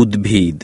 উদ্ভিদ